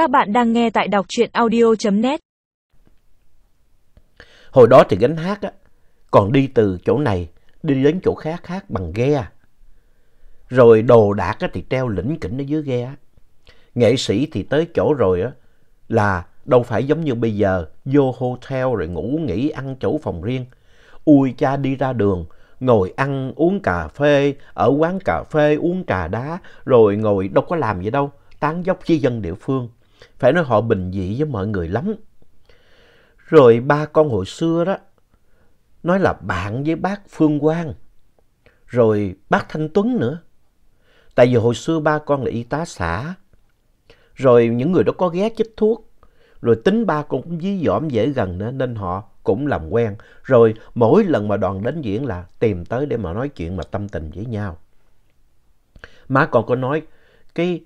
Các bạn đang nghe tại đọc truyện audio.net. Hồi đó thì gánh hát á, còn đi từ chỗ này đi đến chỗ khác hát bằng ghe. Rồi đồ đạc á, thì treo lĩnh kỉnh ở dưới ghe. Nghệ sĩ thì tới chỗ rồi á, là đâu phải giống như bây giờ vô hotel rồi ngủ nghỉ ăn chỗ phòng riêng. Ui cha đi ra đường, ngồi ăn uống cà phê, ở quán cà phê uống trà đá, rồi ngồi đâu có làm gì đâu, tán dốc với dân địa phương. Phải nói họ bình dị với mọi người lắm. Rồi ba con hồi xưa đó, nói là bạn với bác Phương Quang, rồi bác Thanh Tuấn nữa. Tại vì hồi xưa ba con là y tá xã, rồi những người đó có ghé chích thuốc, rồi tính ba con cũng dí dỏm dễ gần nữa nên họ cũng làm quen. Rồi mỗi lần mà đoàn đến diễn là tìm tới để mà nói chuyện mà tâm tình với nhau. Má con có nói cái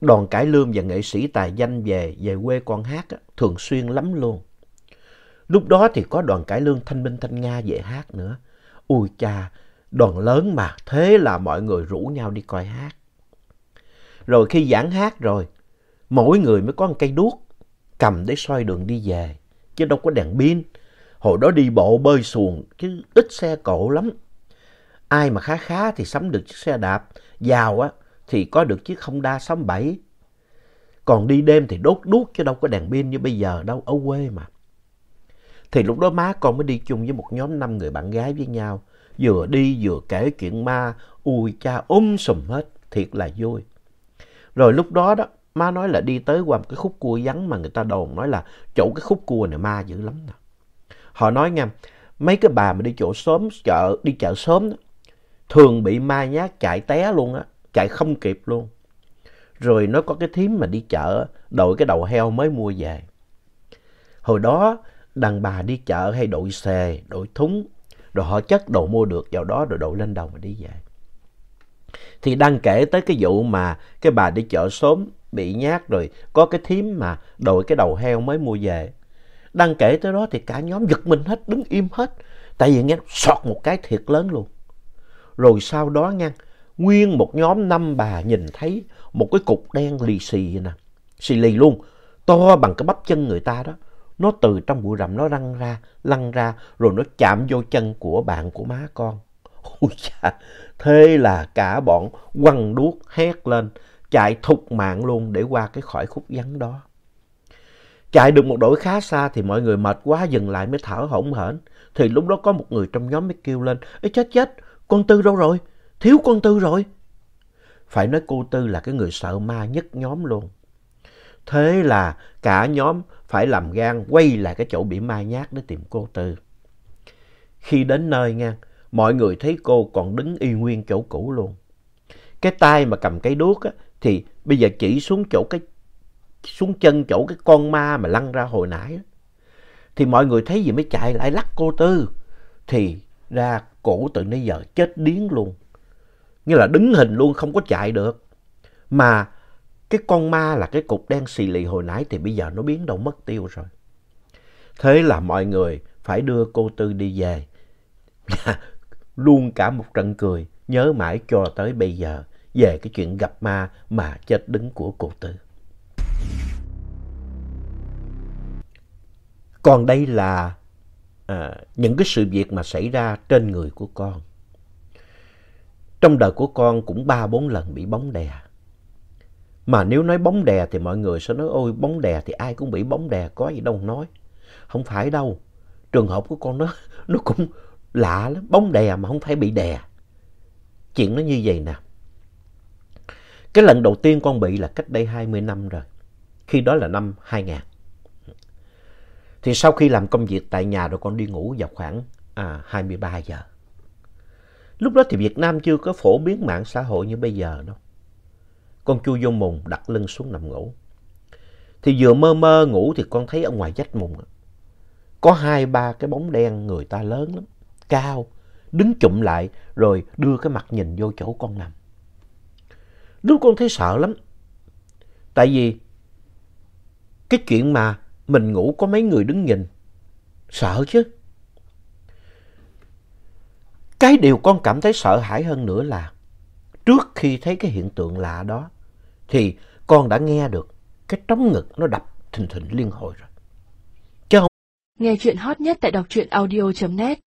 đoàn cải lương và nghệ sĩ tài danh về về quê con hát á, thường xuyên lắm luôn. Lúc đó thì có đoàn cải lương Thanh Minh Thanh Nga về hát nữa. Ui cha, đoàn lớn mà, thế là mọi người rủ nhau đi coi hát. Rồi khi giảng hát rồi, mỗi người mới có một cây đuốc cầm để soi đường đi về, chứ đâu có đèn pin. Hồi đó đi bộ bơi xuồng, chứ ít xe cộ lắm. Ai mà khá khá thì sắm được chiếc xe đạp, giàu á thì có được chiếc Honda 67. Còn đi đêm thì đốt đuốc chứ đâu có đèn pin như bây giờ đâu, ở quê mà. Thì lúc đó má con mới đi chung với một nhóm năm người bạn gái với nhau. Vừa đi vừa kể chuyện ma, ui cha ôm sùm hết, thiệt là vui. Rồi lúc đó đó, má nói là đi tới qua một cái khúc cua vắng mà người ta đồn nói là chỗ cái khúc cua này ma dữ lắm nè. Họ nói nha, mấy cái bà mà đi chỗ sớm chợ, đi chợ sớm đó, thường bị ma nhát chạy té luôn á, chạy không kịp luôn. Rồi nó có cái thím mà đi chợ đội cái đầu heo mới mua về. Hồi đó đàn bà đi chợ hay đội xề, đội thúng, rồi họ chất đồ mua được vào đó rồi đội lên đầu mà đi về. Thì đang kể tới cái vụ mà cái bà đi chợ sớm bị nhát rồi có cái thím mà đội cái đầu heo mới mua về. Đang kể tới đó thì cả nhóm giật mình hết, đứng im hết. Tại vì nghe sọt một cái thiệt lớn luôn. Rồi sau đó nha, nguyên một nhóm năm bà nhìn thấy một cái cục đen lì xì nè. Xì lì luôn, to bằng cái bắp chân người ta đó. Nó từ trong bụi rậm nó lăn ra, lăn ra, rồi nó chạm vô chân của bạn của má con. Ôi cha, thế là cả bọn quăng đuốc hét lên, chạy thục mạng luôn để qua cái khỏi khúc vắng đó. Chạy được một đội khá xa thì mọi người mệt quá dừng lại mới thở hổn hển. Thì lúc đó có một người trong nhóm mới kêu lên, Ê chết chết, con Tư đâu rồi? Thiếu con Tư rồi. Phải nói cô Tư là cái người sợ ma nhất nhóm luôn. Thế là cả nhóm phải làm gan quay lại cái chỗ bị ma nhát để tìm cô Tư. Khi đến nơi nha, mọi người thấy cô còn đứng y nguyên chỗ cũ luôn. Cái tay mà cầm cái đuốc á, thì bây giờ chỉ xuống chỗ cái xuống chân chỗ cái con ma mà lăn ra hồi nãy á. Thì mọi người thấy gì mới chạy lại lắc cô Tư. Thì ra cổ từ nãy giờ chết điếng luôn. Như là đứng hình luôn không có chạy được. Mà cái con ma là cái cục đen xì lì hồi nãy thì bây giờ nó biến đâu mất tiêu rồi. Thế là mọi người phải đưa cô Tư đi về. Luôn cả một trận cười, nhớ mãi cho tới bây giờ về cái chuyện gặp ma mà chết đứng của cô Tư. Còn đây là à, những cái sự việc mà xảy ra trên người của con. Trong đời của con cũng ba bốn lần bị bóng đè. Mà nếu nói bóng đè thì mọi người sẽ nói ôi bóng đè thì ai cũng bị bóng đè có gì đâu nói. Không phải đâu. Trường hợp của con nó nó cũng lạ lắm. Bóng đè mà không phải bị đè. Chuyện nó như vậy nè. Cái lần đầu tiên con bị là cách đây 20 năm rồi. Khi đó là năm 2000. Thì sau khi làm công việc tại nhà rồi con đi ngủ vào khoảng à, 23 giờ. Lúc đó thì Việt Nam chưa có phổ biến mạng xã hội như bây giờ đâu. Con chui vô mùng đặt lưng xuống nằm ngủ. Thì vừa mơ mơ ngủ thì con thấy ở ngoài vách mùng có hai ba cái bóng đen người ta lớn lắm, cao, đứng chụm lại rồi đưa cái mặt nhìn vô chỗ con nằm. Lúc con thấy sợ lắm. Tại vì cái chuyện mà mình ngủ có mấy người đứng nhìn, sợ chứ. Cái điều con cảm thấy sợ hãi hơn nữa là trước khi thấy cái hiện tượng lạ đó, thì con đã nghe được cái trống ngực nó đập thình thình liên hồi rồi. Chứ không Nghe chuyện hot nhất tại đọc truyện audio.net